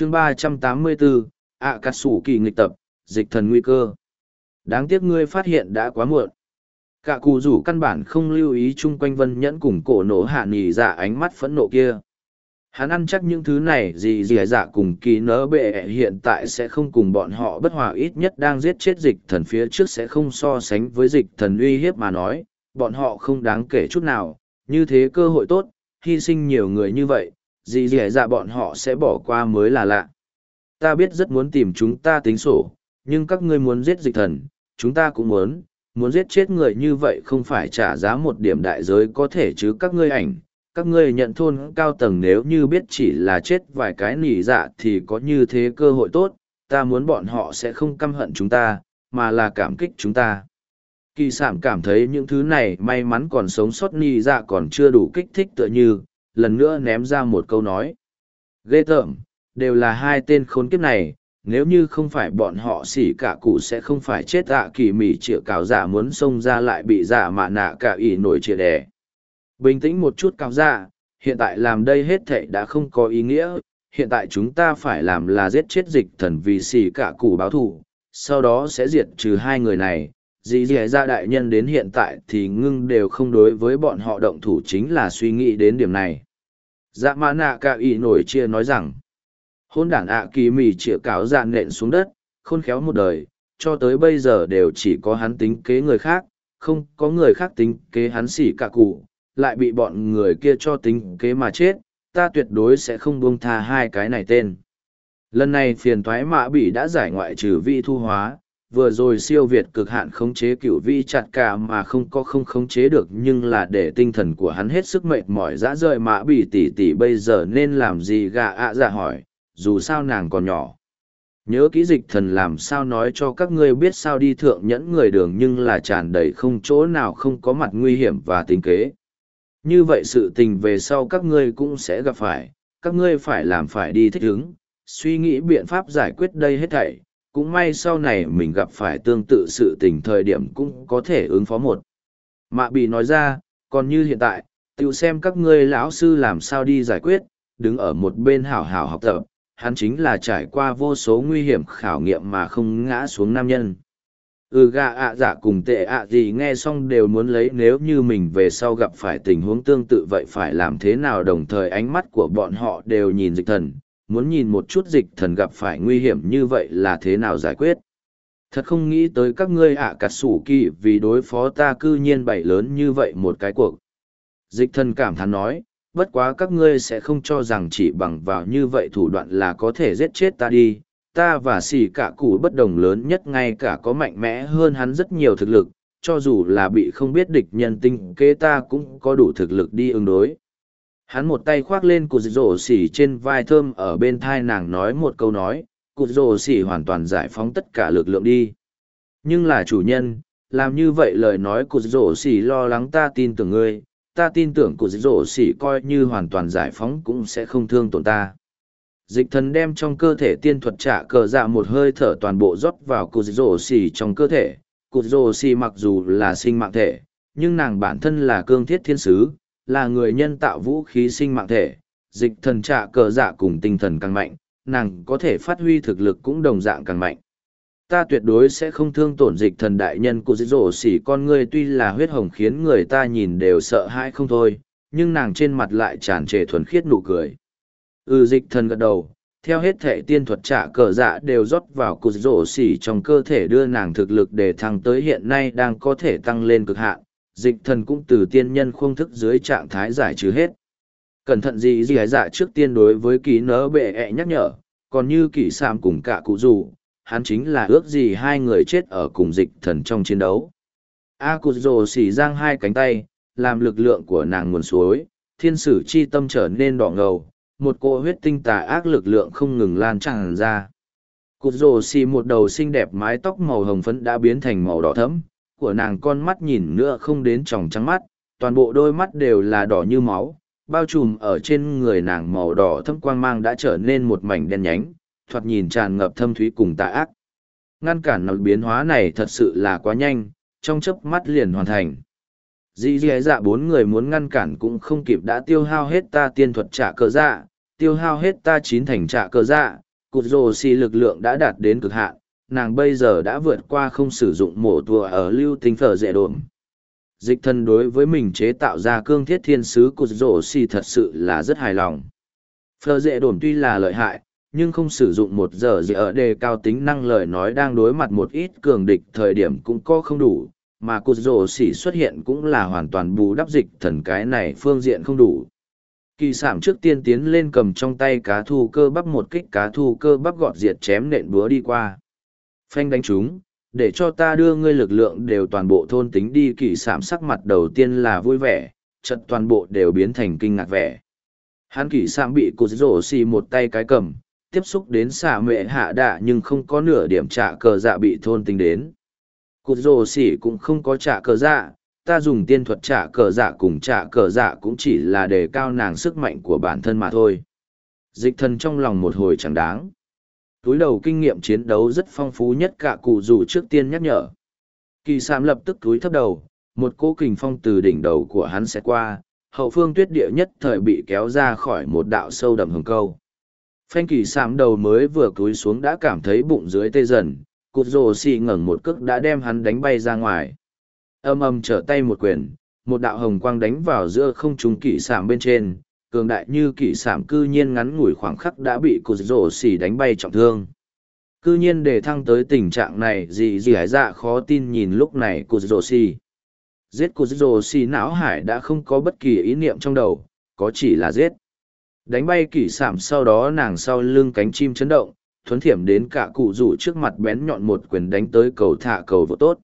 chương ba trăm tám mươi bốn ạ cắt sủ kỳ nghịch tập, dịch thần nguy cơ. Đáng tiếc ngươi phát hiện đã quá muộn. Cả cụ rủ căn bản không lưu ý chung quanh vân nhẫn cùng cổ nổ hạ nghỉ dạ ánh mắt phẫn nộ kia. Hắn ăn chắc những thứ này gì gì dạ cùng kỳ nỡ bệ hiện tại sẽ không cùng bọn họ bất hòa ít nhất đang giết chết dịch thần phía trước sẽ không so sánh với dịch thần uy hiếp mà nói. Bọn họ không đáng kể chút nào. Như thế cơ hội tốt, hy sinh nhiều người như vậy gì gì dạ bọn họ sẽ bỏ qua mới là lạ. Ta biết rất muốn tìm chúng ta tính sổ, nhưng các ngươi muốn giết dịch thần, chúng ta cũng muốn. Muốn giết chết người như vậy không phải trả giá một điểm đại giới có thể chứ các ngươi ảnh. Các ngươi nhận thôn cao tầng nếu như biết chỉ là chết vài cái nỉ dạ thì có như thế cơ hội tốt. Ta muốn bọn họ sẽ không căm hận chúng ta, mà là cảm kích chúng ta. Kỳ sản cảm thấy những thứ này may mắn còn sống sót nỉ dạ còn chưa đủ kích thích tựa như lần nữa ném ra một câu nói. Ghê tởm đều là hai tên khốn kiếp này nếu như không phải bọn họ xỉ cả cụ sẽ không phải chết ạ kỳ mỉ chĩa cào giả muốn xông ra lại bị giả mạ nạ cả ỉ nổi chĩa đẻ bình tĩnh một chút cao giả, dạ, hiện tại làm đây hết thệ đã không có ý nghĩa hiện tại chúng ta phải làm là giết chết dịch thần vì xỉ cả cụ báo thù sau đó sẽ diệt trừ hai người này dì dì ra đại nhân đến hiện tại thì ngưng đều không đối với bọn họ động thủ chính là suy nghĩ đến điểm này dạ mã nạ cả ỷ nổi chia nói rằng hôn đản ạ kỳ mì chĩa cáo dạ nện xuống đất khôn khéo một đời cho tới bây giờ đều chỉ có hắn tính kế người khác không có người khác tính kế hắn xỉ cả cụ lại bị bọn người kia cho tính kế mà chết, ta tuyệt đối sẽ không buông tha hai cái này tên. Lần này phiền thoái mã bị đã giải ngoại trừ vi thu hóa, vừa rồi siêu việt cực hạn khống chế cửu vi chặt cả mà không có không khống chế được nhưng là để tinh thần của hắn hết sức mệt mỏi dã rời mã bỉ tỉ tỷ bây giờ nên làm gì gà ạ à dạ hỏi, dù sao nàng còn nhỏ. Nhớ kỹ dịch thần làm sao nói cho các ngươi biết sao đi thượng nhẫn người đường nhưng là tràn đầy không chỗ nào không có mặt nguy hiểm và tính kế. Như vậy sự tình về sau các ngươi cũng sẽ gặp phải, các ngươi phải làm phải đi thích ứng, suy nghĩ biện pháp giải quyết đây hết thảy, cũng may sau này mình gặp phải tương tự sự tình thời điểm cũng có thể ứng phó một. Mạ bị nói ra, còn như hiện tại, tự xem các ngươi lão sư làm sao đi giải quyết, đứng ở một bên hảo hảo học tập, hắn chính là trải qua vô số nguy hiểm khảo nghiệm mà không ngã xuống nam nhân ừ gà ạ dạ cùng tệ ạ gì nghe xong đều muốn lấy nếu như mình về sau gặp phải tình huống tương tự vậy phải làm thế nào đồng thời ánh mắt của bọn họ đều nhìn dịch thần muốn nhìn một chút dịch thần gặp phải nguy hiểm như vậy là thế nào giải quyết. Thật không nghĩ tới các ngươi ạ à cặt sủ kỳ vì đối phó ta cư nhiên bày lớn như vậy một cái cuộc. Dịch thần cảm thán nói bất quá các ngươi sẽ không cho rằng chỉ bằng vào như vậy thủ đoạn là có thể giết chết ta đi. Ta và xì cả cụ bất đồng lớn nhất ngay cả có mạnh mẽ hơn hắn rất nhiều thực lực, cho dù là bị không biết địch nhân tinh kế ta cũng có đủ thực lực đi ứng đối. Hắn một tay khoác lên cụt rổ xỉ trên vai thơm ở bên thai nàng nói một câu nói, cụt rổ xỉ hoàn toàn giải phóng tất cả lực lượng đi. Nhưng là chủ nhân, làm như vậy lời nói cụt rổ xỉ lo lắng ta tin tưởng ngươi, ta tin tưởng cụt rổ xỉ coi như hoàn toàn giải phóng cũng sẽ không thương tổn ta dịch thần đem trong cơ thể tiên thuật trả cờ dạ một hơi thở toàn bộ rót vào cụt rổ xỉ trong cơ thể cụt rổ xỉ mặc dù là sinh mạng thể nhưng nàng bản thân là cương thiết thiên sứ là người nhân tạo vũ khí sinh mạng thể, dịch thần trả cờ dạ cùng tinh thần càng mạnh, nàng có thể phát huy thực lực cũng đồng dạng càng mạnh. Ta tuyệt đối sẽ không thương tổn dịch thần đại nhân của rổ xỉ con ngươi tuy là huyết hồng khiến người ta nhìn đều sợ hãi không thôi, nhưng nàng trên mặt lại tràn trề thuần khiết nụ cười. Ừ dịch thần gật đầu, theo hết thể tiên thuật trả cờ dạ đều rót vào cụt rổ xỉ trong cơ thể đưa nàng thực lực để thăng tới hiện nay đang có thể tăng lên cực hạn dịch thần cũng từ tiên nhân khung thức dưới trạng thái giải trừ hết cẩn thận gì gì dạ trước tiên đối với ký nớ bệ ẹ nhắc nhở còn như kỷ sam cùng cả cụ dù hắn chính là ước gì hai người chết ở cùng dịch thần trong chiến đấu a cụ rổ xỉ giang hai cánh tay làm lực lượng của nàng nguồn suối thiên sử chi tâm trở nên đỏ ngầu một cô huyết tinh tà ác lực lượng không ngừng lan tràn ra. Cụt rồ xì một đầu xinh đẹp mái tóc màu hồng phấn đã biến thành màu đỏ thẫm, của nàng con mắt nhìn nữa không đến tròng trắng mắt, toàn bộ đôi mắt đều là đỏ như máu, bao trùm ở trên người nàng màu đỏ thâm quang mang đã trở nên một mảnh đen nhánh, thoạt nhìn tràn ngập thâm thúy cùng tà ác. Ngăn cản nó biến hóa này thật sự là quá nhanh, trong chớp mắt liền hoàn thành. Dĩ dĩ dạ bốn người muốn ngăn cản cũng không kịp đã tiêu hao hết ta tiên thuật trả cờ dạ, tiêu hao hết ta chín thành trả cờ dạ, cụt rồ xì lực lượng đã đạt đến cực hạn nàng bây giờ đã vượt qua không sử dụng mổ tùa ở lưu tinh phở dễ đồn. Dịch thần đối với mình chế tạo ra cương thiết thiên sứ của rổ xì thật sự là rất hài lòng. Phở dễ đồn tuy là lợi hại, nhưng không sử dụng một giờ gì ở đề cao tính năng lời nói đang đối mặt một ít cường địch thời điểm cũng có không đủ, mà cụt rổ xỉ xuất hiện cũng là hoàn toàn bù đắp dịch thần cái này phương diện không đủ. Kỳ sản trước tiên tiến lên cầm trong tay cá thu cơ bắp một kích cá thu cơ bắp gọt diệt chém nện búa đi qua phanh đánh chúng, để cho ta đưa ngươi lực lượng đều toàn bộ thôn tính đi kỳ sản sắc mặt đầu tiên là vui vẻ chật toàn bộ đều biến thành kinh ngạc vẻ hắn kỳ sản bị cụt rổ xì một tay cái cầm, tiếp xúc đến xả mệ hạ đạ nhưng không có nửa điểm trả cờ dạ bị thôn tính đến cụt rổ xì cũng không có trả cờ dạ ta dùng tiên thuật trả cờ dạ cùng trả cờ dạ cũng chỉ là để cao nàng sức mạnh của bản thân mà thôi. Dịch thần trong lòng một hồi chẳng đáng. Túi đầu kinh nghiệm chiến đấu rất phong phú nhất cả cụ dù trước tiên nhắc nhở. Kỳ sam lập tức túi thấp đầu, một cỗ kình phong từ đỉnh đầu của hắn sẽ qua, hậu phương tuyết địa nhất thời bị kéo ra khỏi một đạo sâu đậm hừng câu. Phanh kỳ sam đầu mới vừa cúi xuống đã cảm thấy bụng dưới tê dần, cụt rồ xì ngẩng một cước đã đem hắn đánh bay ra ngoài âm âm trở tay một quyền một đạo hồng quang đánh vào giữa không trung kỷ sảm bên trên cường đại như kỷ sảm cư nhiên ngắn ngủi khoảng khắc đã bị cụt rổ xỉ đánh bay trọng thương. Cư nhiên để thăng tới tình trạng này gì gì hải dạ khó tin nhìn lúc này cụt rổ xỉ giết cụt rổ xỉ não hải đã không có bất kỳ ý niệm trong đầu, có chỉ là giết. Đánh bay kỷ sảm sau đó nàng sau lưng cánh chim chấn động, thuấn thiểm đến cả cụ rủ trước mặt bén nhọn một quyền đánh tới cầu thả cầu vô tốt.